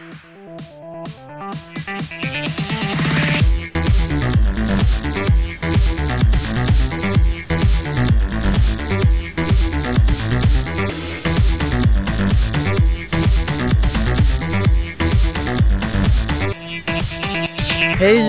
Hej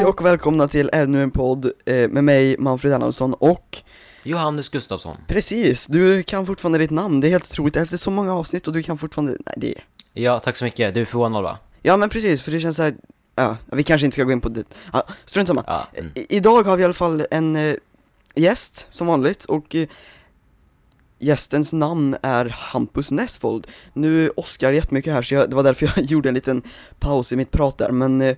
och välkomna till ännu en podd eh, med mig, Manfred Erlandsson och Johannes Gustafsson. precis, du kan fortfarande ditt namn, det är helt otroligt efter så många avsnitt och du kan fortfarande, nej det Ja, tack så mycket. Du är förvånad va? Ja men precis, för det känns så här, ja, vi kanske inte ska gå in på det, ja, strunt samma. Ja. Mm. I, idag har vi i alla fall en eh, gäst, som vanligt, och eh, gästens namn är Hampus Nessvold. Nu Oskar jättemycket här, så jag, det var därför jag gjorde en liten paus i mitt prat där, men eh,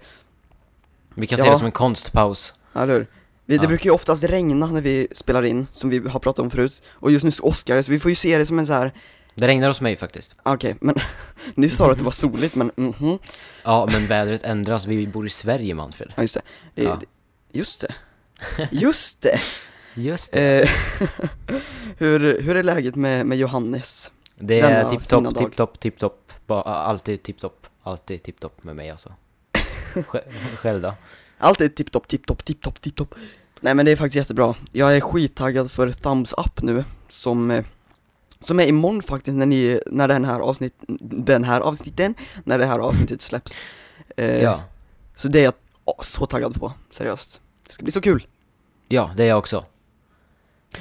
Vi kan Ja. se det som en konstpaus. Eller hur? Vi, Det Ja. brukar ju oftast regna när vi spelar in, som vi har pratat om förut, och just nu är Oscar, så vi får ju se det som en så här. Det regnar hos mig faktiskt. okej, men nu sa du att det var soligt, men mhm, Ja, men vädret ändras. Vi bor i Sverige, Manfred. ja just det, det, Ja. det just det, just det! Just det. Eh, hur, hur är läget med, med Johannes? Det denna är fina tipptopp, dag. tipptopp, tipptopp. Alltid tipptopp. Alltid tipptopp med mig alltså. Sj- Själv då? Allt är tipptopp, tipptopp, tipptopp, tipptopp Nej men det är faktiskt jättebra, jag är skittaggad för Thumbs Up nu, som eh, som är imorgon faktiskt när ni, när den här avsnitt, den här avsnitten, när det här avsnittet släpps eh, Ja. Så det är jag åh, så taggad på, seriöst. Det ska bli så kul. Ja, det är jag också.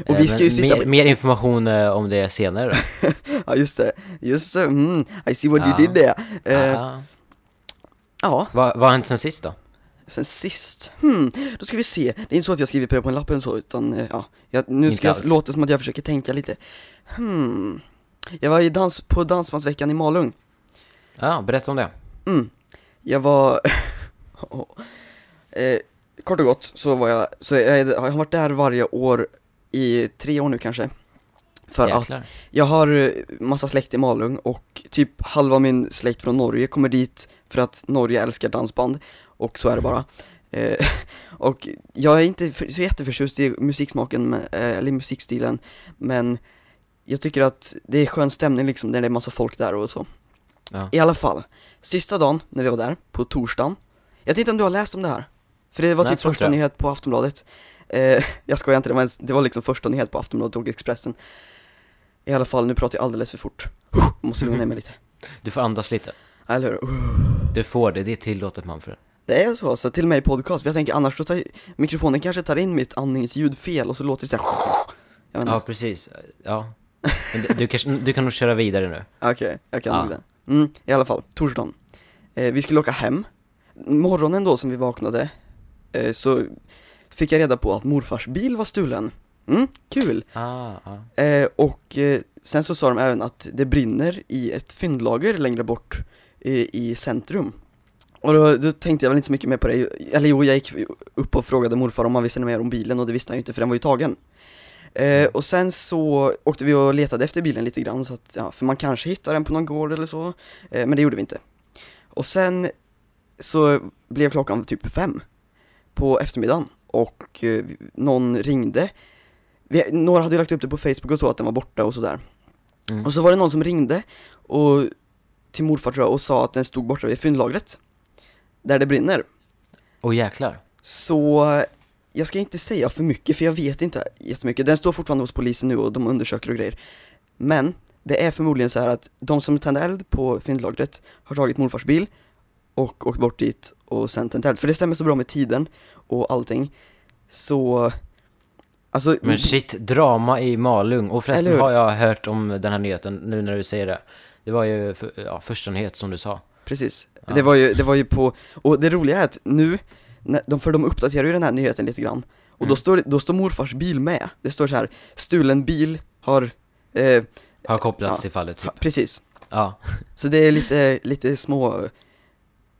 Och Eh, vi ska ju sitta mer, mer information eh, om det senare då. Ja just det, just det, mm, I see what Ja. you did there. Eh, Ah. ja, Vad har hänt sen sist då? sen sist, hmm, då ska vi se. Det är inte så att jag skriver på en lapp eller så, utan eh, ja, jag, nu Inte ska jag alls. låta som att jag försöker tänka lite. Hmm, jag var i dans, på Dansbandsveckan i Malung. Ja, berätta om det. Mm. Jag var, eh, kort och gott så var jag, så jag, jag har varit där varje år i tre år nu kanske. För att Jäklar. jag har eh, massa släkt i Malung och typ halva min släkt från Norge kommer dit för att Norge älskar dansband och så är det bara. Eh, och jag är inte för, så jätteförtjust i musiksmaken, eh, eller musikstilen, men jag tycker att det är skön stämning liksom när det är massa folk där och så. Ja. I alla fall, sista dagen när vi var där, på torsdagen, jag vet inte om du har läst om det här? För det var Nej, typ jag första det. nyhet på Aftonbladet. Eh, jag skojar inte, det var, det var liksom första nyhet på Aftonbladet och Expressen. I alla fall, nu pratar jag alldeles för fort. Jag måste lugna ner mig lite. Du får andas lite. Eller hur? Du får det, det är tillåtet Manfred. Det är så, så till med i podcast, för jag tänker annars så tar mikrofonen kanske tar in mitt andningsljud fel och så låter det så här. Jag vet Ja, precis. Ja. Du, du, kanske, du kan nog köra vidare nu. Okej, jag kan Ja. det. Mm, i alla fall, torsdagen. Eh, vi skulle åka hem. Morgonen då som vi vaknade, eh, så fick jag reda på att morfars bil var stulen. Mm, kul! Ah, ah. Eh, och eh, sen så sa de även att det brinner i ett fyndlager längre bort eh, i centrum. Och då, då tänkte jag väl inte så mycket mer på det, eller jo, jag gick upp och frågade morfar om han visste mer om bilen och det visste han ju inte för den var ju tagen. Eh, och sen så åkte vi och letade efter bilen lite grann, så att, ja, för man kanske hittar den på någon gård eller så, eh, men det gjorde vi inte. Och sen så blev klockan typ fem på eftermiddagen och eh, någon ringde vi, några hade ju lagt upp det på Facebook och så att den var borta och sådär. Mm. Och så var det någon som ringde och, till morfar tror jag och sa att den stod borta vid fyndlagret. Där det brinner. Åh jäklar. Så jag ska inte säga för mycket för jag vet inte jättemycket. Den står fortfarande hos polisen nu och de undersöker och grejer. Men det är förmodligen så här att de som tände eld på fyndlagret har tagit morfars bil och åkt bort dit och sen tänt eld. För det stämmer så bra med tiden och allting. Så, alltså Men shit, drama i Malung. Och förresten har jag hört om den här nyheten nu när du säger det. Det var ju för, ja, första nyhet som du sa. Precis, Ja. det var ju, det var ju på, och det roliga är att nu, de, för de uppdaterar ju den här nyheten lite grann, och då Mm. står, det- då står morfars bil med, det står så här, stulen bil har, eh, Har kopplats Ja. till fallet typ. ha, precis, Ja. så det är lite, lite små,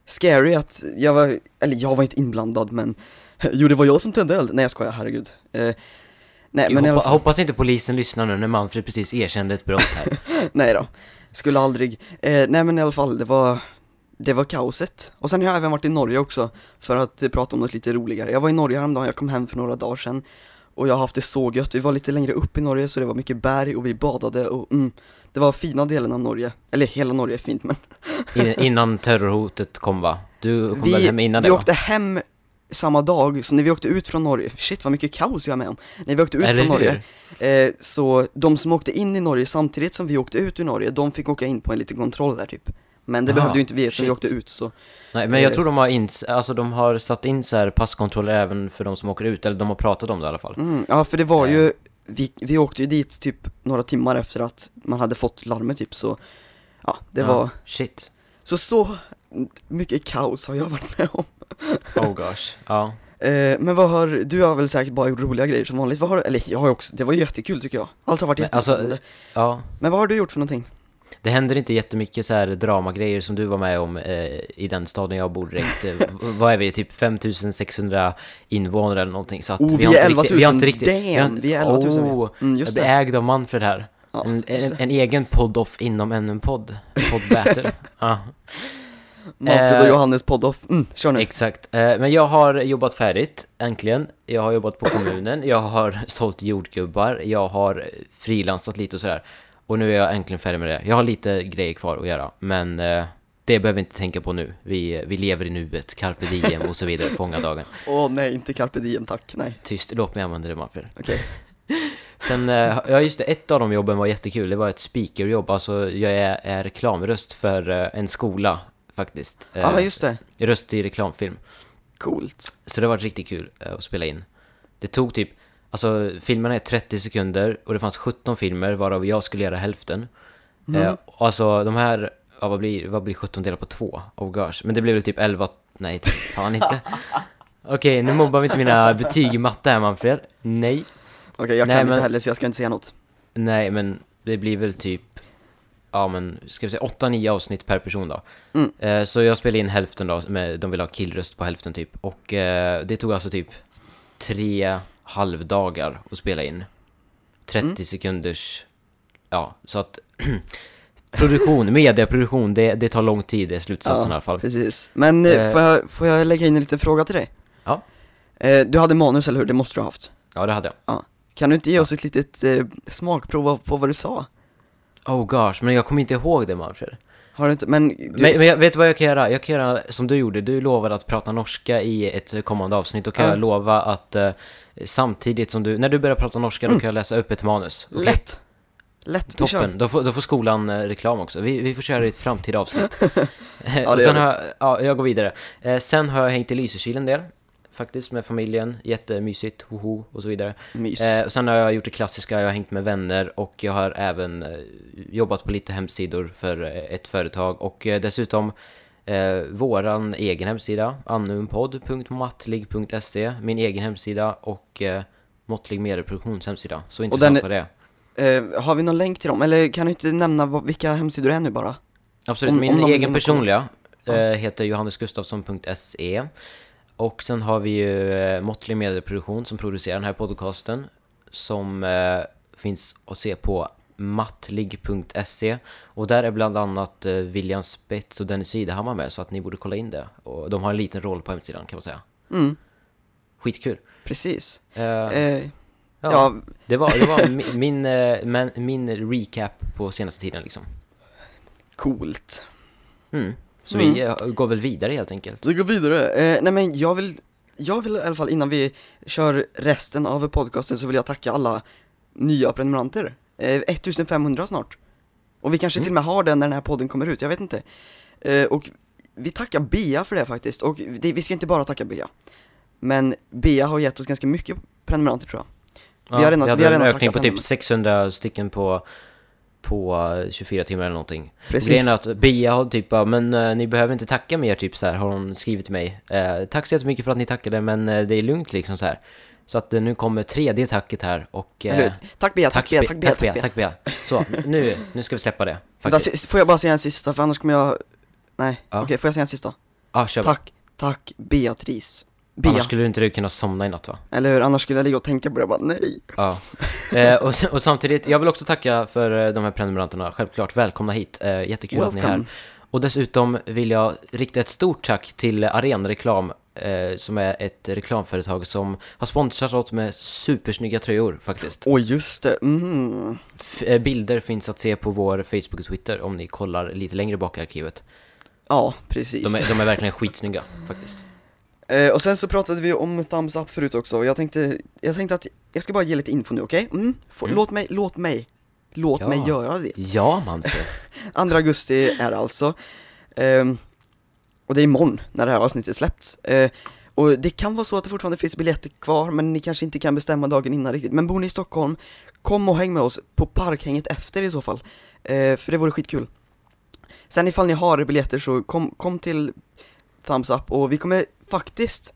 scary att jag var, eller jag var inte inblandad men, jo det var jag som tände eld, nej jag skojar, herregud. Eh, nej Jag men hoppa, fall, hoppas inte polisen lyssnar nu när Manfred precis erkände ett brott här. nej då, skulle aldrig, eh, nej men i alla fall, det var, det var kaoset. Och sen har jag även varit i Norge också, för att prata om något lite roligare. Jag var i Norge häromdagen, jag kom hem för några dagar sedan, och jag har haft det så gött. Vi var lite längre upp i Norge, så det var mycket berg och vi badade och mm, det var fina delen av Norge, eller hela Norge är fint men In, innan terrorhotet kom va? Du kom väl Vi, hem innan vi det va? åkte hem samma dag, så när vi åkte ut från Norge, shit vad mycket kaos jag är med om När vi åkte ut Eller från Norge, eh, så de som åkte in i Norge samtidigt som vi åkte ut ur Norge, de fick åka in på en liten kontroll där typ Men det Aha, behövde ju inte vi eftersom vi åkte ut så Nej men jag Eh. tror de har ins, alltså de har satt in så här passkontroller även för de som åker ut, eller de har pratat om det i alla fall. Mm, Ja för det var Eh. ju, vi, vi åkte ju dit typ några timmar efter att man hade fått larmet typ så Ja, det Ja, var, Shit, så så mycket kaos har jag varit med om. Oh gosh, ja. Eh, men vad har, du har väl säkert bara gjort roliga grejer som vanligt, vad har du, eller jag har också, det var ju jättekul tycker jag. Allt har varit Men alltså, jättespännande Ja, Men vad har du gjort för någonting? Det händer inte jättemycket så här dramagrejer som du var med om eh, i den staden jag bor direkt. Eh, vad är vi, typ 5600 invånare eller någonting? Så att Oh, vi har är inte 11 000, riktigt, vi har inte riktigt, damn, vi är 11 000 vi. Oh, Mm, jag just blir det ägd av Manfred här. ja, En, en, en egen podd-off inom ännu en podd. Podd-battle. ja, Manfred och eh, Johannes podd-off, mm, kör nu exakt. Eh, men jag har jobbat färdigt, äntligen. Jag har jobbat på kommunen, jag har sålt jordgubbar, jag har frilansat lite och sådär. Och nu är jag äntligen färdig med det. Jag har lite grejer kvar att göra, men eh, det behöver vi inte tänka på nu. Vi, vi lever i nuet, carpe diem och så vidare, fånga dagen. Åh nej, inte carpe diem tack, nej, Tyst, låt mig använda det Manfred. okej Sen, eh, ja just det, ett av de jobben var jättekul. Det var ett speakerjobb, alltså jag är, är reklamröst för eh, en skola faktiskt. Ja ah, just det, Röst i reklamfilm. coolt Så det var riktigt kul att spela in. Det tog typ, alltså filmerna är 30 sekunder och det fanns 17 filmer varav jag skulle göra hälften. Mm. Eh, alltså de här, ja vad blir, vad blir 17 delat på 2? Oh gosh, men det blev väl typ 11, nej typ, fan inte. Okej, nu mobbar vi inte mina betyg i matte här Manfred. Nej. Okej, jag Nej, kan men- inte heller så jag ska inte säga något Nej, men det blir väl typ, ja men, ska vi säga 8-9 avsnitt per person då. Mm. Eh, så jag spelade in hälften då, med, de vill ha killröst på hälften typ. Och eh, det tog alltså typ tre halvdagar att spela in. 30 Mm. sekunders, ja, så att produktion, mediaproduktion, det, det tar lång tid, det är slutsatsen i alla fall. precis Men eh, Eh. får, jag, får jag lägga in en liten fråga till dig? Ja. Eh, du hade manus eller hur? Det måste du ha haft Ja, det hade jag. Kan du inte ge oss ett litet eh, smakprov på vad du sa? Oh gosh, men jag kommer inte ihåg det Manfred. Har du inte, men, du, Men, men jag vet vad jag kan göra? Jag kan göra som du gjorde, du lovade att prata norska i ett kommande avsnitt, då kan Ja. jag lova att eh, samtidigt som du, när du börjar prata norska, då kan jag läsa upp ett manus. Okej? lätt Lätt, Toppen, då får, då får skolan eh, reklam också. Vi, vi får köra i ett framtida avsnitt. Ja, och det sen gör har jag, ja, jag går vidare. Eh, sen har jag hängt i Lysekil en del, faktiskt med familjen, jättemysigt, hoho och så vidare. Mys Eh, sen har jag gjort det klassiska, jag har hängt med vänner och jag har även eh, jobbat på lite hemsidor för eh, ett företag och eh, dessutom eh, våran egen hemsida, annumpod.mattlig.se, min egen hemsida och eh, Måttlig Medieproduktions hemsida. Så intressant på det. eh, Har vi någon länk till dem? Eller kan du inte nämna vad, vilka hemsidor det är nu bara? Absolut, om- min om egen personliga eh, heter johannesgustafsson.se och sen har vi ju eh, Måttlig Medieproduktion som producerar den här podcasten som eh, finns att se på mattlig.se och där är bland annat eh, William Spets och Dennis Idehammar med så att ni borde kolla in det och de har en liten roll på hemsidan kan man säga. Mm, Skitkul. precis Eh, eh, ja, ja. det var, det var mi- min, eh, men, min recap på senaste tiden liksom. coolt Mm. Så Mm. vi eh, går väl vidare helt enkelt. Vi går vidare, eh, nej men jag vill, jag vill i alla fall innan vi kör resten av podcasten så vill jag tacka alla nya prenumeranter eh, 1500 snart Och vi kanske Mm. till och med har den när den här podden kommer ut, jag vet inte eh, Och vi tackar Bea för det faktiskt, och det, vi ska inte bara tacka Bea Men Bea har gett oss ganska mycket prenumeranter tror jag Ja, Vi har redan- vi vi hade har en ökning på typ henne. 600 stycken på, på eh, 24 timmar eller någonting. Precis, Grejen är att Bia har typ bara, men eh, ni behöver inte tacka mer typ så här har hon skrivit till mig. Eh, tack så jättemycket för att ni tackade men eh, det är lugnt liksom så här. Så att eh, nu kommer tredje tacket här och... Eh? Tack Bea, tack, Bea, Be- tack Bea, tack Bea, tack Bea. Så, nu, nu ska vi släppa det. Faktiskt. Får jag bara säga en sista, för annars kommer jag Nej, Ja. okej, får jag säga en sista? Ah, kör. Tack, tack Beatrice Bea, Annars skulle du inte kunna somna i natt va? eller hur? Annars skulle jag ligga och tänka på det och bara nej Ja. Eh, och, och samtidigt, jag vill också tacka för eh, de här prenumeranterna. Självklart, välkomna hit. Eh, jättekul att ni är här. Welcome Och dessutom vill jag rikta ett stort tack till Arenreklam eh, som är ett reklamföretag som har sponsrat oss med supersnygga tröjor faktiskt. Åh just det, mm. Eh, bilder finns att se på vår Facebook och Twitter om ni kollar lite längre bak i arkivet. Ja, precis. De är, de är verkligen skitsnygga faktiskt. Eh, och sen så pratade vi om thumbs up förut också, och jag tänkte, jag tänkte att jag ska bara ge lite info nu, okej? Mm? Få- Mm. Låt mig, låt mig, låt Ja. mig göra det. Ja, Manfred. 2 augusti är det alltså, Ehm, och det är imorgon när det här avsnittet släpps. Eh, och det kan vara så att det fortfarande finns biljetter kvar, men ni kanske inte kan bestämma dagen innan riktigt. Men bor ni i Stockholm, kom och häng med oss på parkhänget efter i så fall, eh, för det vore skitkul. Sen ifall ni har biljetter så kom, kom till Thumbs Up och vi kommer faktiskt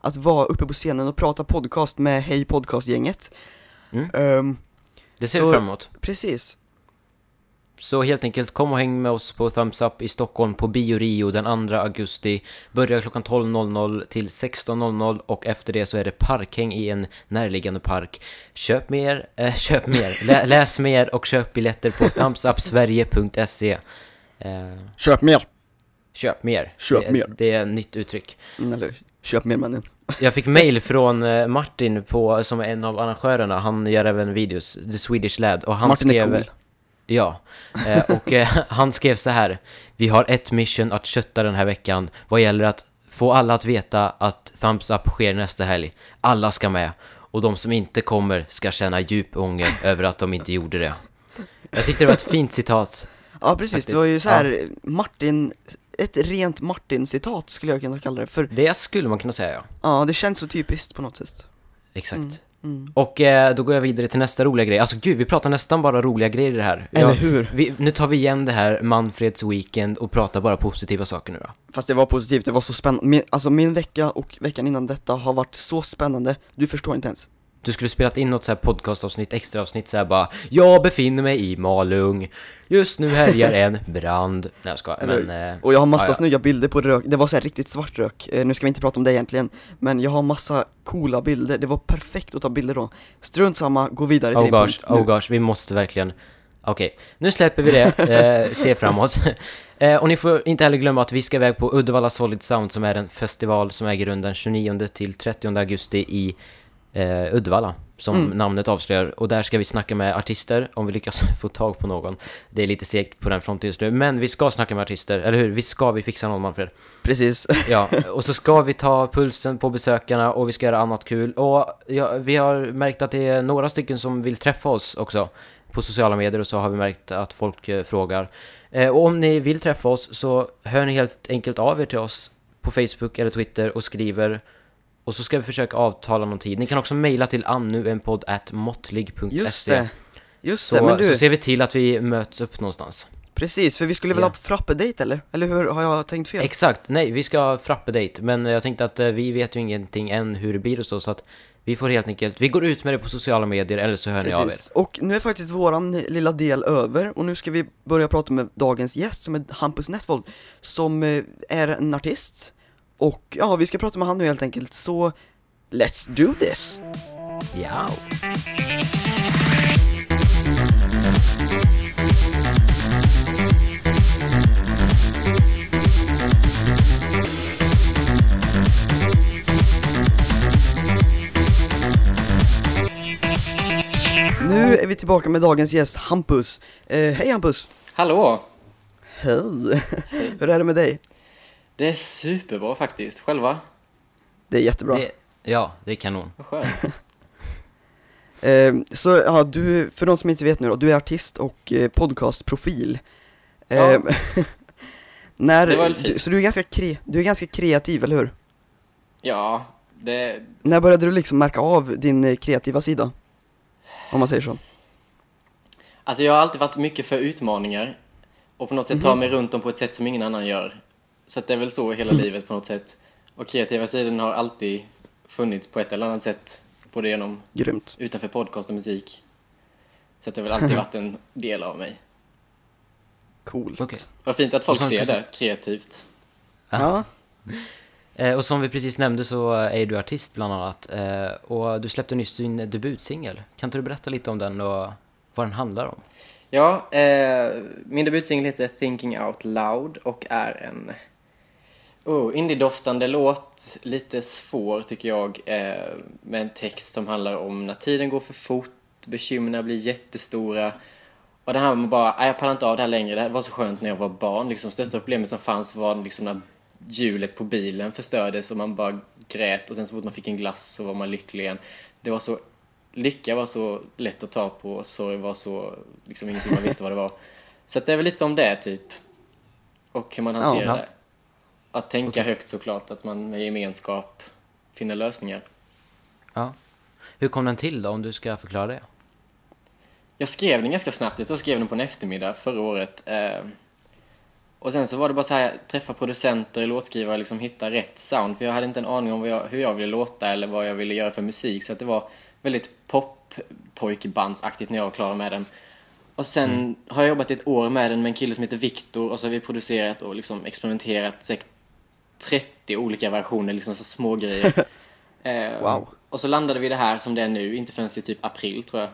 att vara uppe på scenen och prata podcast med Hej Podcast-gänget. Mm. Ehm, Det ser Så- vi fram emot. precis, Så helt enkelt, kom och häng med oss på Thumbs Up i Stockholm på Bio Rio den 2 augusti. Börjar klockan 12.00 till 16.00 och efter det så är det parkhäng i en närliggande park. Köp mer, eh, köp mer, Lä, läs mer och köp biljetter på thumbsupsverige.se. Eh, köp mer! Köp mer. Köp det, mer. Det är ett nytt uttryck. Mm, Eller köp mer mannen. Jag fick mail från eh, Martin på, som är en av arrangörerna, han gör även videos, The Swedish Lad, och han Martin är skrev... cool. Ja, eh, och eh, han skrev så här. Vi har ett mission att kötta den här veckan vad gäller att få alla att veta att Thumbs Up sker nästa helg. Alla ska med. Och de som inte kommer ska känna djup ånger över att de inte gjorde det. Jag tyckte det var ett fint citat. Ja precis, Faktiskt. det var ju så här Martin, ett rent Martin-citat skulle jag kunna kalla det, för Det skulle man kunna säga, ja. ja, det känns så typiskt på något sätt. Exakt. Mm, mm. Och eh, då går jag vidare till nästa roliga grej. Alltså gud, vi pratar nästan bara roliga grejer i det här. Eller Jag- hur? Vi, nu tar vi igen det här Manfreds weekend och pratar bara positiva saker nu då. Fast det var positivt, det var så spännande, min, alltså min vecka och veckan innan detta har varit så spännande, du förstår inte ens. Du skulle spelat in något så här podcastavsnitt, extra avsnitt så här bara Jag befinner mig i Malung. Just nu härjar en brand. Nej jag skojar, men... Eh, Och jag har massa ja, ja. snygga bilder på rök, det var så här riktigt svart rök, eh, nu ska vi inte prata om det egentligen, men jag har massa coola bilder, det var perfekt att ta bilder då. Strunt samma, gå vidare till Oh din gosh, punkt oh gosh, vi måste verkligen Okej, nu släpper vi det, eh, se framåt. Eh, Och ni får inte heller glömma att vi ska iväg på Uddevalla Solid Sound som är en festival som äger rum den 29 till 30 augusti i eh, Uddevalla som Mm. namnet avslöjar och där ska vi snacka med artister om vi lyckas få tag på någon Det är lite segt på den fronten just nu men vi ska snacka med artister, eller hur? Visst ska vi fixa någon Manfred? Precis. Ja, och så ska vi ta pulsen på besökarna och vi ska göra annat kul. Och ja, vi har märkt att det är några stycken som vill träffa oss också. På sociala medier och så har vi märkt att folk eh, frågar. Eh, och om ni vill träffa oss så hör ni helt enkelt av er till oss på Facebook eller Twitter och skriver. Och så ska vi försöka avtala någon tid. Ni kan också mejla till annuenpodd.måttlig.se Just det, just Så, det, men du, så ser vi till att vi möts upp någonstans. precis, för vi skulle väl Ja. ha frappe-date eller? Eller hur, har jag tänkt fel? Exakt, nej vi ska ha frappe-date men jag tänkte att eh, vi vet ju ingenting än hur det blir och så så att vi får helt enkelt, vi går ut med det på sociala medier eller så hör ni av er. Precis. Och nu är faktiskt våran lilla del över och nu ska vi börja prata med dagens gäst som är Hampus Nessvold som eh, är en artist och ja, vi ska prata med han nu helt enkelt så let's do this! Ja. Nu är vi tillbaka med dagens gäst Hampus. Eh, hej Hampus! Hallå! Hej! Hur är det med dig? Det är superbra faktiskt. Själva? Det är jättebra. Det, ja, det är kanon. Vad skönt. Eh, så ja, du, för de som inte vet nu då, du är artist och eh, podcastprofil. Eh, Ja. när, Det var du, så du är, ganska kre, du är ganska kreativ, eller hur? Ja, det... När började du liksom märka av din eh, kreativa sida? Om man säger så. Alltså jag har alltid varit mycket för utmaningar. Och på något sätt ta mig runt dem på ett sätt som ingen annan gör. Så att det är väl så hela livet på något sätt. Och kreativa sidan har alltid funnits på ett eller annat sätt. Både genom, Grymt. utanför podcast och musik. Så att det har väl alltid varit en del av mig. Coolt. Okej. Vad fint att folk ser det kreativt. Ja, Eh, och som vi precis nämnde så är du artist bland annat. Eh, och du släppte nyss din debutsingel. Kan inte du berätta lite om den och vad den handlar om? Ja, eh, min debutsingel heter Thinking Out Loud och är en Oh, indie-doftande låt, lite svår tycker jag, eh, med en text som handlar om när tiden går för fort, bekymren blir jättestora. Och det här med bara, "Nej, jag pallar inte av det här längre, det här var så skönt när jag var barn. Liksom, största problemet som fanns var liksom när hjulet på bilen förstördes och man bara grät och sen så fort man fick en glass så var man lycklig igen. Det var så, lycka var så lätt att ta på, sorg var så, liksom ingenting man visste vad det var. Så att det är väl lite om det typ. Och hur man hanterar Ja. det. Att tänka högt såklart, att man med gemenskap finner lösningar. Ja. Hur kom den till då, om du ska förklara det? Jag skrev den ganska snabbt, jag tror jag skrev den på en eftermiddag förra året. Eh, och sen så var det bara så här, träffa producenter, låtskrivare, liksom hitta rätt sound. För jag hade inte en aning om jag, hur jag ville låta eller vad jag ville göra för musik. Så att det var väldigt pop pojkbandsaktigt när jag var klar med den. Och sen har jag jobbat ett år med den med en kille som heter Viktor och så har vi producerat och liksom experimenterat säkert 30 olika versioner, liksom så små grejer. Eh, Wow. Och så landade vi det här som det är nu, inte förrän i typ april tror jag.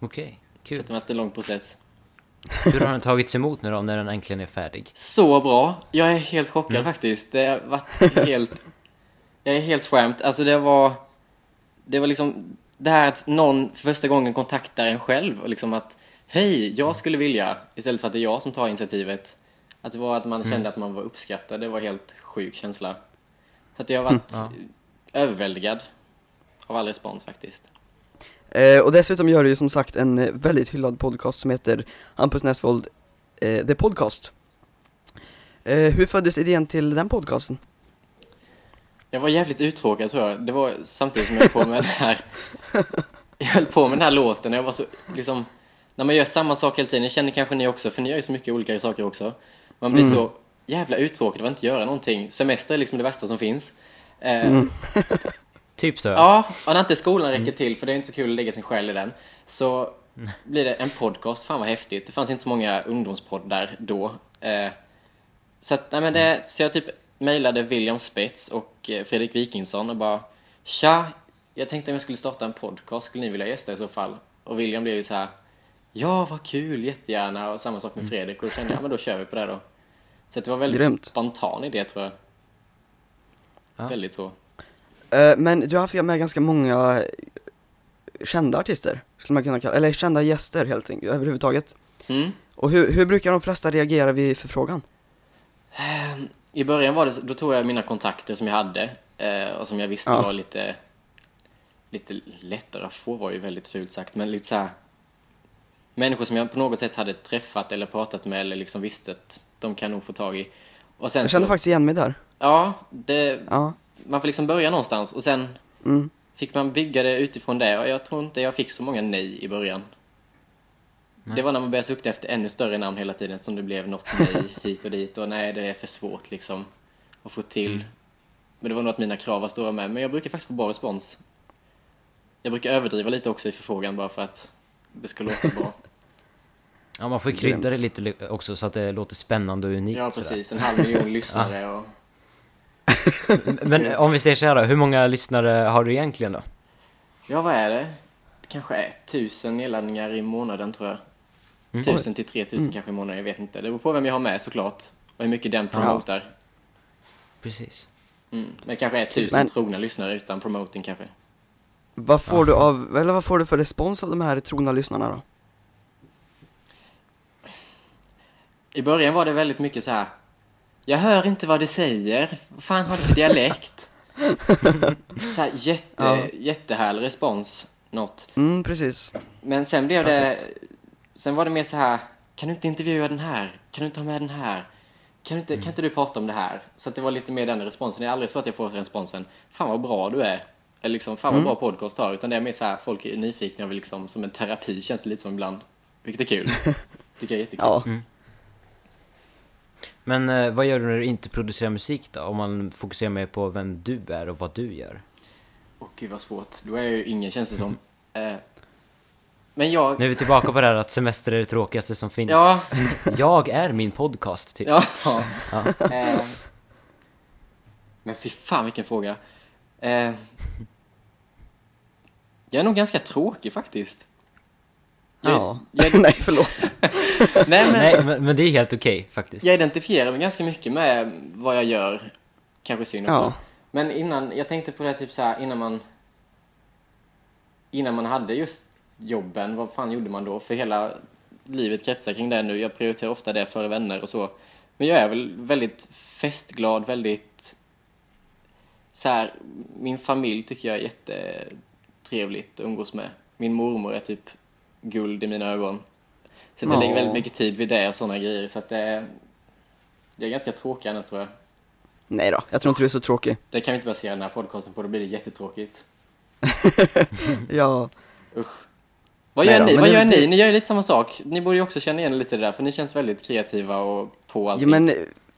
Okej, Så kul. det har varit en lång process. Hur har den tagits emot nu då, när den äntligen är färdig? Så bra! Jag är helt chockad Mm. faktiskt. Det har varit helt... jag är helt skämt. Alltså det var... Det var liksom det här att någon för första gången kontaktar en själv och liksom att Hej, jag skulle vilja, istället för att det är jag som tar initiativet. Att det var att man Mm. kände att man var uppskattad. Det var helt sjuk känsla. Så att jag har varit Ja. överväldigad av all respons faktiskt. Eh, och dessutom gör du ju som sagt en eh, väldigt hyllad podcast som heter Hampus Näsvold, eh, The Podcast. Eh, hur föddes idén till den podcasten? Jag var jävligt uttråkad tror jag. Det var samtidigt som jag höll på med den här... Jag höll på med den här låten och jag var så liksom... När man gör samma sak hela tiden, det känner kanske ni också, för ni gör ju så mycket olika saker också. Man blir så jävla uttråkad av att inte göra någonting. Semester är liksom det värsta som finns. Eh, Typ så? Ja, och när inte skolan räcker till, för det är inte så kul att lägga sin själ i den, så blir det en podcast. Fan vad häftigt. Det fanns inte så många ungdomspoddar då. Eh, så, att, nej, men det, så jag typ mejlade William Spets och eh, Fredrik Wikingsson och bara Tja, jag tänkte om jag skulle starta en podcast, skulle ni vilja gästa i så fall? Och William blev ju så här Ja, vad kul, jättegärna. Och samma sak med Fredrik. Och då kände jag, ja men då kör vi på det då. Så det var väldigt Grymt. spontan idé tror jag. Ja. Väldigt så. Eh, men du har haft med ganska många kända artister, skulle man kunna kalla eller kända gäster helt enkelt, överhuvudtaget. Mm. Och hur, hur brukar de flesta reagera vid förfrågan? I början var det, så- då tog jag mina kontakter som jag hade eh, och som jag visste Ja. var lite, lite lättare att få var ju väldigt fult sagt, men lite så här människor som jag på något sätt hade träffat eller pratat med eller liksom visste att de kan nog få tag i. Och sen Jag känner så, faktiskt igen mig där. ja, det, Ja. man får liksom börja någonstans och sen Mm. fick man bygga det utifrån det och jag tror inte jag fick så många nej i början. Det var när man började sukta efter ännu större namn hela tiden som det blev något nej hit och dit och nej det är för svårt liksom att få till. Men det var nog att mina krav var stora med. Men jag brukar faktiskt få bra respons. Jag brukar överdriva lite också i förfrågan bara för att det ska låta bra. Ja, man får ju krydda det lite li- också så att det låter spännande och unikt Ja sådär. precis, en halv miljon lyssnare och Men om vi säger så här då, hur många lyssnare har du egentligen då? ja vad är det? Kanske är tusen nedladdningar i månaden tror jag. Mm. Tusen till tre tusen kanske i månaden, jag vet inte. Det beror på vem jag har med såklart. Och hur mycket den promotar. Precis. Mm. Men det kanske är tusen Men- trogna lyssnare utan promoting kanske. Vad får du av, eller vad får du för respons av de här trogna lyssnarna då? I början var det väldigt mycket så här. Jag hör inte vad det säger. Vad fan har du för dialekt? så här jätte, Ja. jättehärlig respons. Något. Mm, precis. Men sen blev det... Sen var det mer så här. Kan du inte intervjua den här? Kan du inte ha med den här? Kan, du inte, kan inte du prata om det här? Så att det var lite mer den responsen. Det är aldrig så att jag får responsen. Fan vad bra du är. Eller liksom, fan vad bra podcast har. Utan det är mer så här, folk är nyfikna och vill liksom, som en terapi känns det lite som ibland. Vilket är kul. Tycker jag är jättekul. Ja. Men eh, vad gör du när du inte producerar musik då? Om man fokuserar mer på vem du är och vad du gör? Åh gud vad svårt. Då är jag ju ingen känns det som. Eh, men jag... Nu är vi tillbaka på det här att semester är det tråkigaste som finns. Ja, Jag är min podcast, typ. ja. Eh, men fy fan vilken fråga. Eh, jag är nog ganska tråkig faktiskt. Jag, Ja, jag, nej förlåt. nej, men, Nej, men, men det är helt okej faktiskt. jag identifierar mig ganska mycket med vad jag gör. Kanske synd också. Ja. Men innan, jag tänkte på det typ så här innan man innan man hade just jobben, vad fan gjorde man då? För hela livet kretsar kring det nu. Jag prioriterar ofta det före vänner och så. Men jag är väl väldigt festglad, väldigt så här, min familj tycker jag är jättetrevligt att umgås med. Min mormor är typ guld i mina ögon. Så att jag Ja. lägger väldigt mycket tid vid det och sådana grejer. Så att det är, är ganska tråkigt annars tror jag. Nej då, jag tror inte du är så tråkig. Det kan vi inte basera den här podcasten på, då blir det jättetråkigt. Ja, Usch. Vad gör då, ni? Vad gör det- ni? Ni gör ju lite samma sak. Ni borde ju också känna igen lite det där, för ni känns väldigt kreativa och på allting. ja men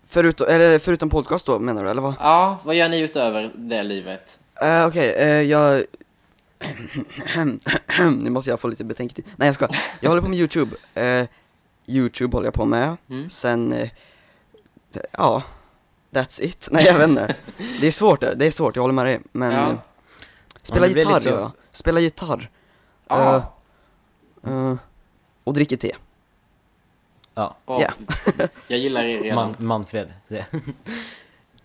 förutom, eller förutom podcast då menar du eller vad? Ja, vad gör ni utöver det livet? Uh, Okej, eh, jag... nu måste jag få lite betänketid. Nej jag ska. Jag håller på med YouTube. Eh, YouTube håller jag på med. Mm. Sen, eh, ja, that's it. Nej jag vet inte. Det är svårt det, det är svårt, jag håller med dig. Men, Ja. eh, spela blir gitarr gör jag. Spela gitarr. Ja. Eh, och dricker te. Ja, Och Ja. Jag gillar er redan. Man, Manfred. Det.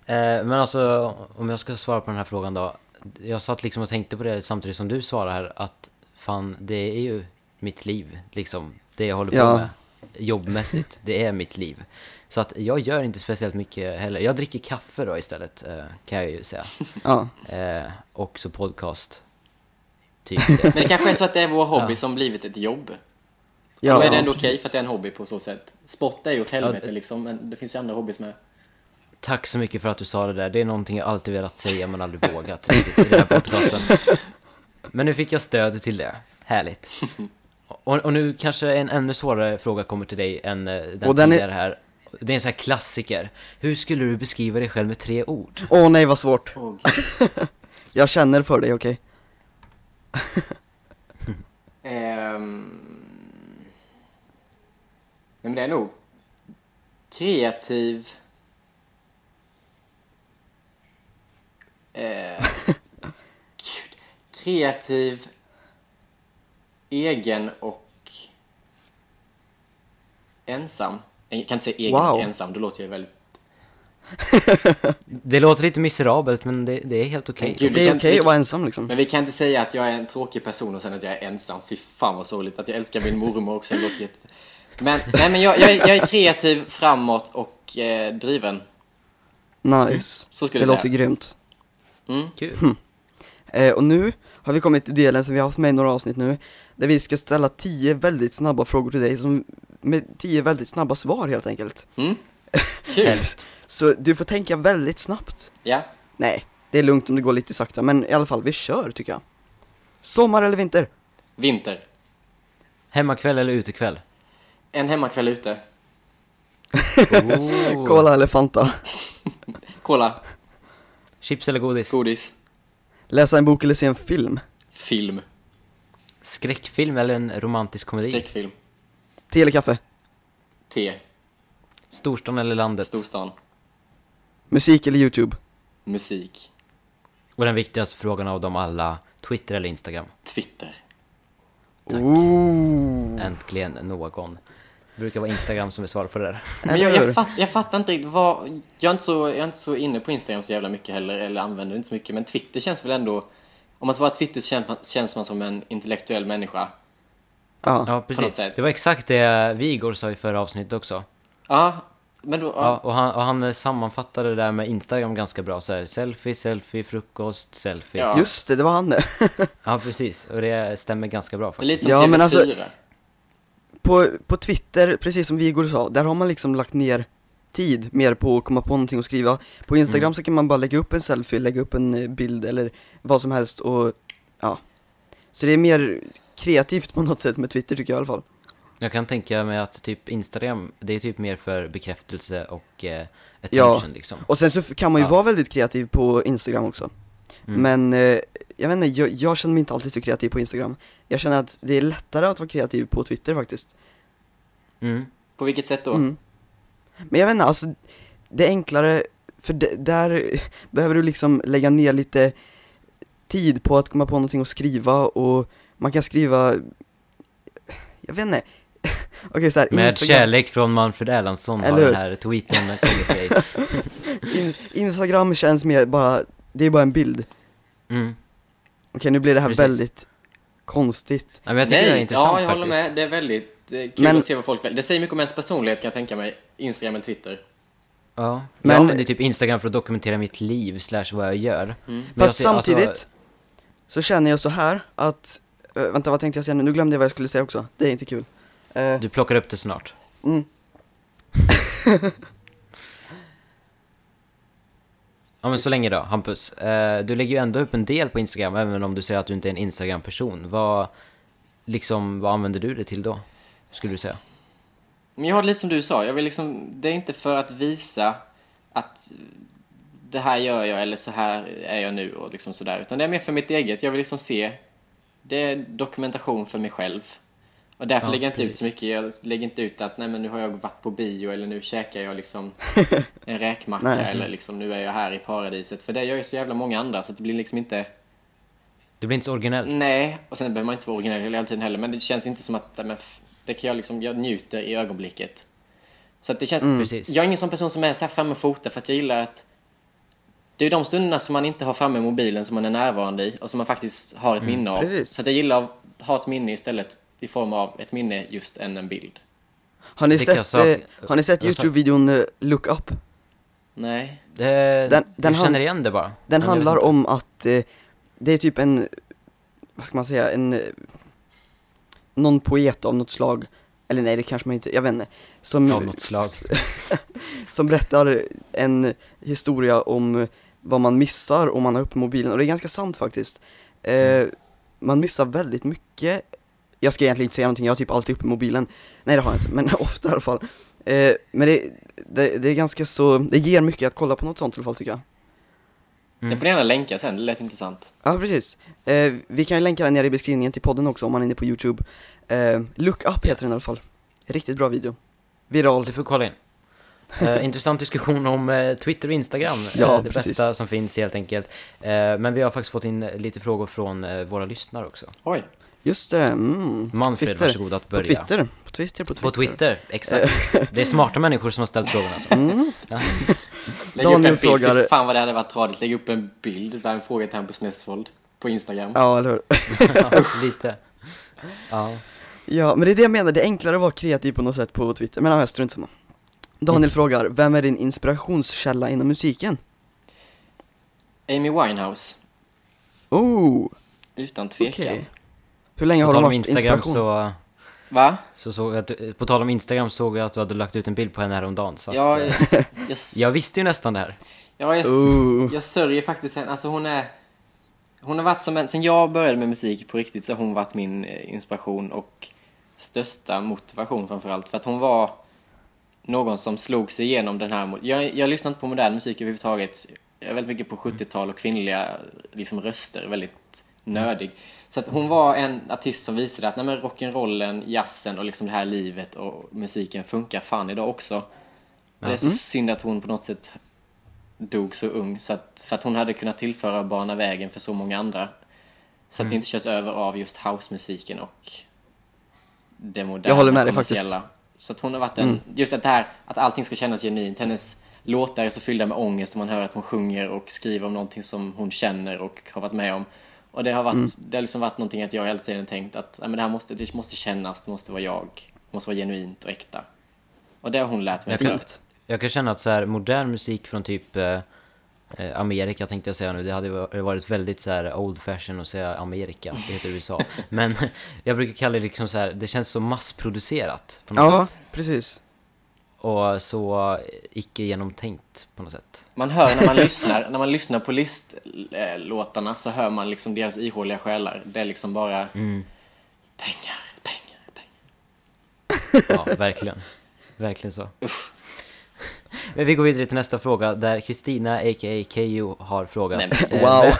eh, men alltså, om jag ska svara på den här frågan då. Jag satt liksom och tänkte på det samtidigt som du svarar här, att fan, det är ju mitt liv, liksom. Det jag håller på Ja. med. Jobbmässigt, det är mitt liv. Så att jag gör inte speciellt mycket heller. Jag dricker kaffe då istället, eh, kan jag ju säga. Ja, Eh, och så podcast. Typ det. Men det kanske är så att det är vår hobby Ja. som blivit ett jobb. ja, Då är det ändå okej för att det är en hobby på så sätt. Sport är ju åt helvete Ja, det- liksom, men det finns ju andra hobbys med. Tack så mycket för att du sa det där. Det är någonting jag alltid velat säga men aldrig vågat riktigt i den här podcasten. Men nu fick jag stöd till det. Härligt. Och, och nu kanske en ännu svårare fråga kommer till dig än eh, den, Och den är- tidigare här. Det är en sån här klassiker. Hur skulle du beskriva dig själv med tre ord? Åh nej vad svårt. Gud. Jag känner för dig, okej? Ehm... Nej, men det är nog kreativ. Eh... Gud. Kreativ, egen och ensam. Jag kan inte säga egen och Wow. ensam, då låter jag väldigt... Det låter lite miserabelt men det, det är helt okej. Gud, Det är okej vi- att vara ensam liksom. Men vi kan inte säga att jag är en tråkig person och sen att jag är ensam. Fy fan vad sorgligt. Att jag älskar min mormor också. Det låter jätte... Men, nej, men jag, jag, är, jag är kreativ, framåt och eh, driven. Nice. Så skulle Det jag låter säga. grymt. Mm. Kul. Eh, och nu har vi kommit till delen som vi har haft med i några avsnitt nu, där vi ska ställa tio väldigt snabba frågor till dig, som, med tio väldigt snabba svar helt enkelt. Mm. Kul. Så du får tänka väldigt snabbt. Ja. Nej, det är lugnt om det går lite sakta, men i alla fall, vi kör tycker jag. Sommar eller vinter? Vinter. Hemmakväll eller utekväll? En hemmakväll ute. Oh. Cola eller Fanta? Cola. Chips eller godis? Godis. Läsa en bok eller se en film? Film. Skräckfilm eller en romantisk komedi? Skräckfilm. Te eller kaffe? Te. Storstan eller landet? Storstan. Musik eller YouTube? Musik. Och den viktigaste frågan av dem alla, Twitter eller Instagram? Twitter. Tack. Ooh. Äntligen någon. Det brukar vara Instagram som är svar på det där. Men jag, jag, fatt, jag fattar inte riktigt vad... Jag är inte, så, jag är inte så inne på Instagram så jävla mycket heller, eller använder inte så mycket. Men Twitter känns väl ändå... Om man ska vara Twitter så känns man, känns man som en intellektuell människa. Ja. Ja, precis. sätt. Det var exakt det Vigor sa i förra avsnittet också. Ja, men då... Ja, Ja. och han, och han sammanfattade det där med Instagram ganska bra så här. Selfie, selfie, frukost, selfie. Ja. Ja, Just det, det var han det. precis. Och det stämmer ganska bra faktiskt. Lite som Ja, TV4. men alltså- På, på Twitter, precis som Vigor sa, där har man liksom lagt ner tid mer på att komma på någonting att skriva. På Instagram Mm. så kan man bara lägga upp en selfie, lägga upp en eh, bild eller vad som helst och ja. Så det är mer kreativt på något sätt med Twitter tycker jag i alla fall. Jag kan tänka mig att typ Instagram, det är typ mer för bekräftelse och eh, attention liksom. Och sen så kan man ju Ja. vara väldigt kreativ på Instagram också. Mm. Men eh, jag vet inte, jag, jag känner mig inte alltid så kreativ på Instagram. Jag känner att det är lättare att vara kreativ på Twitter faktiskt. Mm. På vilket sätt då? Mm. Men jag vet inte, alltså det är enklare, för d- där behöver du liksom lägga ner lite tid på att komma på någonting att skriva och man kan skriva jag vet inte. Okej så här, Med Instagram, kärlek från Manfred Erlandsson har den här tweeten in, Instagram känns mer bara, det är bara en bild. Mm. Okej nu blir det här Precis. väldigt konstigt. Ja, men jag tycker det är intressant ja, jag faktiskt. håller med. Det är väldigt eh, kul Men- att se vad folk väljer. Det säger mycket om ens personlighet kan jag tänka mig. Instagram eller Twitter. Ja, Men- jag använder typ Instagram för att dokumentera mitt liv slash vad jag gör. Mm. Men jag Fast ser- alltså- samtidigt så känner jag så här att, eh, vänta vad tänkte jag säga nu? Nu glömde jag vad jag skulle säga också, det är inte kul. Eh, Du plockar upp det snart. mm. Ja men så länge då, Hampus. Eh, du lägger ju ändå upp en del på Instagram, även om du säger att du inte är en Instagram-person. Vad, liksom, vad använder du det till då? Skulle du säga? Men jag har lite som du sa, jag vill liksom, det är inte för att visa att det här gör jag eller så här är jag nu och liksom sådär. Utan det är mer för mitt eget, jag vill liksom se, det är dokumentation för mig själv. Och därför Ja, lägger jag inte ut precis. så mycket, jag lägger inte ut att nej men nu har jag varit på bio eller nu käkar jag liksom en räkmacka eller liksom nu är jag här i paradiset. För det gör ju så jävla många andra så det blir liksom inte Det blir inte så originellt. Nej, och sen behöver man inte vara originell hela tiden heller, men det känns inte som att, men, det kan jag liksom, jag njuter i ögonblicket. Så att det känns, Precis. jag är ingen sån person som är så här framme och fotar för att jag gillar att det är de stunderna som man inte har framme mobilen som man är närvarande i och som man faktiskt har ett minne av. precis. Så att jag gillar att ha ett minne istället i form av ett minne just än en bild. Har ni sett, sa- eh, har ni sett Youtube-videon eh, Look Up? Nej. Det, Den- den jag känner igen det bara. Den Men jag handlar om att eh, det är typ en, vad ska man säga, en, eh, någon poet av något slag, eller nej det kanske man inte, jag vet inte, som, Av något slag. som berättar en historia om vad man missar om man har uppe mobilen, och det är ganska sant faktiskt. Eh, man missar väldigt mycket, jag ska egentligen inte säga någonting, jag har typ alltid uppe mobilen, nej det har jag inte, men ofta i alla fall. Eh, men det, det, det är ganska så, det ger mycket att kolla på något sånt i alla fall tycker jag. Mm. Jag får gärna länka sen, det lät intressant. Ja, precis. Eh, vi kan ju länka den nere i beskrivningen till podden också om man är inne på Youtube. Eh, Look Up heter den i alla fall. Riktigt bra video. Viral. Du får kolla in. Eh, intressant diskussion om eh, Twitter och Instagram. Ja, Eh, det precis. bästa som finns helt enkelt. Eh, men vi har faktiskt fått in lite frågor från eh, våra lyssnare också. Oj. Just det, mm. Manfred, Twitter. varsågod att På börja. Twitter. På Twitter, på Twitter. På Twitter, exakt. Det är smarta människor som har ställt frågorna alltså. Mm. Lägg Daniel upp en bild, frågar- Fy fan vad det hade varit tradigt. Lägg upp en bild, var en fråga till Hampus Nessvold på Instagram. Ja, eller hur? ja, lite. Ja. Ja, men det är det jag menar, det är enklare att vara kreativ på något sätt på Twitter, men ja, strunt samma. Daniel Mm. frågar, vem är din inspirationskälla inom musiken? Amy Winehouse, Oh, utan tvekan. Hur länge På har du tal om varit Instagram inspiration? så, Va? så såg jag att, du- på tal om Instagram såg jag att du hade lagt ut en bild på henne häromdagen. Så att, Ja, eh, jag, jag, jag visste ju nästan det här. ja, jag, jag sörjer faktiskt henne. Alltså hon är... Hon har varit som en... Sen jag började med musik på riktigt så har hon varit min eh, inspiration och största motivation framförallt. För att hon var någon som slog sig igenom den här... Jag, jag lyssnar inte på modern musik överhuvudtaget. Jag är väldigt mycket på 70-tal och kvinnliga liksom, röster. Väldigt nördig. Så att hon var en artist som visade att nej, men rock'n'rollen, jazzen och liksom det här livet och musiken funkar fan idag också. Och Det är så synd att hon på något sätt dog så ung. Så att, för att hon hade kunnat tillföra bana vägen för så många andra. Så att det inte körs över av just housemusiken och det moderna Jag håller med dig faktiskt. Så att hon har varit en, just att det här, att allting ska kännas genuint. Hennes låtar är så fyllda med ångest och man hör att hon sjunger och skriver om någonting som hon känner och har varit med om. Och det har varit, det har liksom varit någonting att jag hela tiden tänkt att nej, men det här måste, det måste kännas, det måste vara jag. Det måste vara genuint och äkta. Och det har hon lärt mig Jag att kan, jag kan känna att så här, modern musik från typ eh, eh, Amerika tänkte jag säga nu, det hade va- varit väldigt så här old fashion att säga Amerika, det heter USA. Men jag brukar kalla det liksom så här, det känns så massproducerat på något Ja, sätt. precis. Och så icke genomtänkt på något sätt. Man hör när man lyssnar, när man lyssnar på listlåtarna så hör man liksom deras ihåliga själar. Det är liksom bara Mm. pengar, pengar, pengar. Ja, verkligen. Verkligen så. Men vi går vidare till nästa fråga där Kristina, a.k.a. KU, har frågat. Nej, men- eh, Wow.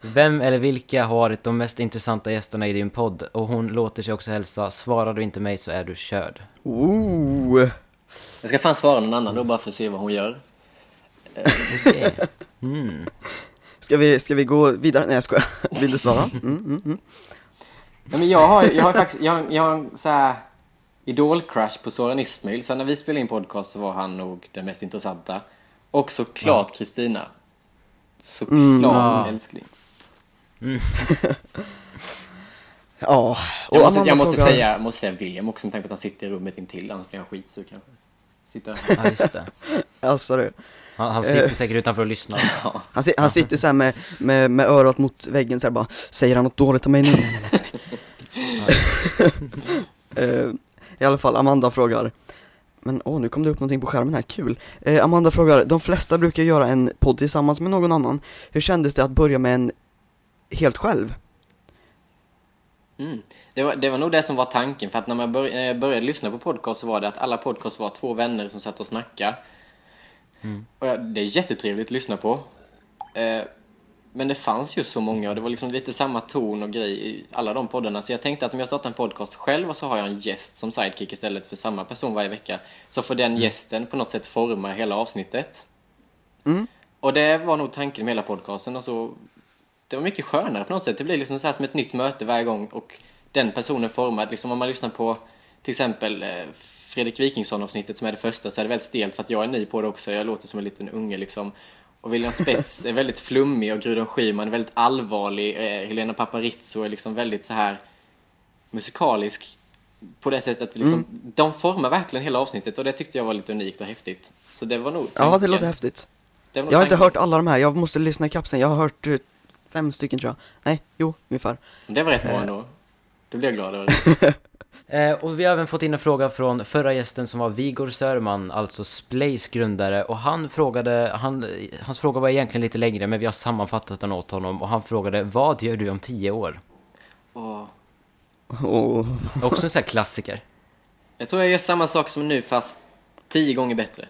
Vem, eller vilka har varit de mest intressanta gästerna i din podd? Och hon låter sig också hälsa, svarar du inte mig så är du körd. Ooh. Jag ska fan svara någon annan då bara för att se vad hon gör. Okej. Mm. Ska vi, ska vi gå vidare? Nej jag skojar. Vill du svara? Mm, mm, mm. Ja, men jag har, jag har faktiskt, jag jag har så här idol-crush på Soran Ismail. Så när vi spelade in podcast så var han nog den mest intressanta. Och såklart Kristina. Såklart Ja. älskling. Ja, och Jag måste, jag måste frågar- säga, måste säga William också med tanke på att han sitter i rummet intill. Annars blir han skitsur kanske. Sitter här. Ja, just det. Alltså det. Han, han sitter säkert utanför och lyssnar. Han, si- han sitter så här med, med, med örat mot väggen så här bara, säger han något dåligt om mig nu? I alla fall, Amanda frågar, men åh nu kom det upp någonting på skärmen här, kul. Eh, Amanda frågar, de flesta brukar göra en podd tillsammans med någon annan. Hur kändes det att börja med en helt själv? Mm. Det, var, det var nog det som var tanken. För att när, man bör, när jag började lyssna på podcast så var det att alla podcast var två vänner som satt och snackade. Och ja, det är jättetrevligt att lyssna på. Eh, men det fanns ju så många och det var liksom lite samma ton och grej i alla de poddarna. Så jag tänkte att om jag startar en podcast själv och så har jag en gäst som sidekick istället för samma person varje vecka. Så får den gästen på något sätt forma hela avsnittet. Mm. Och det var nog tanken med hela podcasten och så det var mycket skönare på något sätt. Det blir liksom så här som ett nytt möte varje gång och den personen formad. Liksom om man lyssnar på till exempel eh, Fredrik Wikingsson avsnittet som är det första så är det väldigt stelt för att jag är ny på det också. Jag låter som en liten unge liksom. Och William Spets är väldigt flummig och Gudrun Schyman är väldigt allvarlig. Eh, Helena Paparizou är liksom väldigt så här musikalisk på det sättet att liksom, de formar verkligen hela avsnittet och det tyckte jag var lite unikt och häftigt. Så det var nog Ja, det tanken. låter häftigt. Det Jag har inte tanken. hört alla de här, jag måste lyssna ikapp sen. Jag har hört eh, fem stycken tror jag. Nej, jo, ungefär. Det var rätt bra ändå. Det blev jag glad över. Eh, och vi har även fått in en fråga från förra gästen som var Vigor Sörman, alltså Splays grundare. Och han frågade, han, hans fråga var egentligen lite längre men vi har sammanfattat den åt honom. Och han frågade, vad gör du om tio år? Och Och, Också en sån här klassiker. jag tror jag gör samma sak som nu fast tio gånger bättre.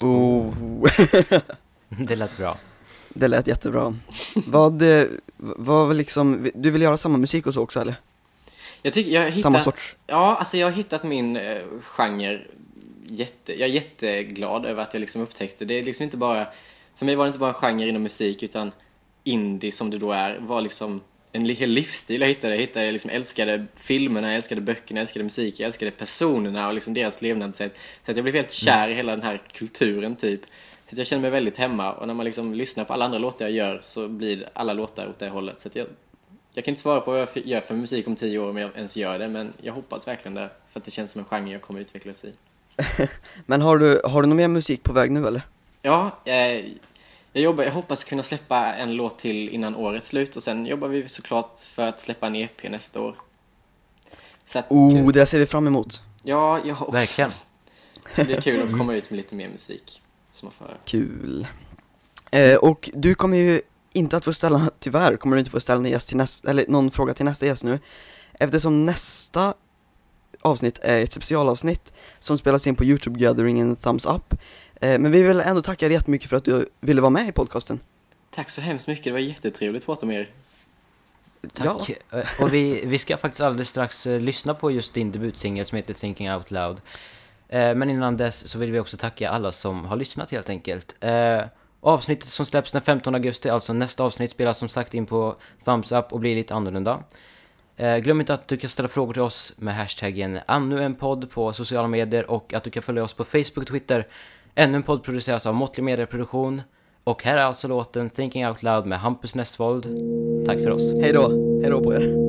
oh. Det lät bra. Det lät jättebra. vad, eh, vad liksom, du vill göra samma musik och så också eller? Jag tycker jag hittat... Samma sorts? Ja, alltså jag har hittat min eh, genre jätte... Jag är jätteglad över att jag liksom upptäckte. Det är liksom inte bara... För mig var det inte bara en genre inom musik utan indie som det då är var liksom en hel livsstil jag hittade. Jag hittade, jag liksom älskade filmerna, jag älskade böckerna, jag älskade musik, jag älskade personerna och liksom deras levnadssätt. Så att jag blev helt kär i hela den här kulturen typ. Så att jag känner mig väldigt hemma och när man liksom lyssnar på alla andra låtar jag gör så blir alla låtar åt det hållet. Så att jag, jag kan inte svara på vad jag gör för musik om tio år om jag ens gör det, men jag hoppas verkligen det. För att det känns som en genre jag kommer utvecklas i. Men har du, har du någon mer musik på väg nu eller? Ja, eh, jag, jobbar, jag hoppas kunna släppa en låt till innan årets slut och sen jobbar vi såklart för att släppa en EP nästa år. Så att, Oh, det ser vi fram emot. ja, jag har också. Verkligen. Så det blir kul att komma ut med lite mer musik. Som man får höra. Kul. Eh, och du kommer ju inte att få ställa, tyvärr kommer du inte få ställa gäst till nästa, eller någon fråga till nästa gäst nu. Eftersom nästa avsnitt är ett specialavsnitt som spelas in på Youtube-gatheringen Thumbs Up. Eh, men vi vill ändå tacka dig jättemycket för att du ville vara med i podcasten. Tack så hemskt mycket, det var jättetrevligt att prata med er. Tack. Eh, Och vi, vi ska faktiskt alldeles strax eh, lyssna på just din debutsingel som heter Thinking Out Loud. Men innan dess så vill vi också tacka alla som har lyssnat helt enkelt. Avsnittet som släpps den 15 augusti, alltså nästa avsnitt, spelas som sagt in på Thumbs Up och blir lite annorlunda. Eh, glöm inte att du kan ställa frågor till oss med hashtaggen ännu en podd på sociala medier och att du kan följa oss på Facebook och Twitter. Ännu en podd produceras av Måttlig Medieproduktion. Och här är alltså låten Thinking Out Loud med Hampus Nestvold. Tack för oss. Hej då, hej då på er.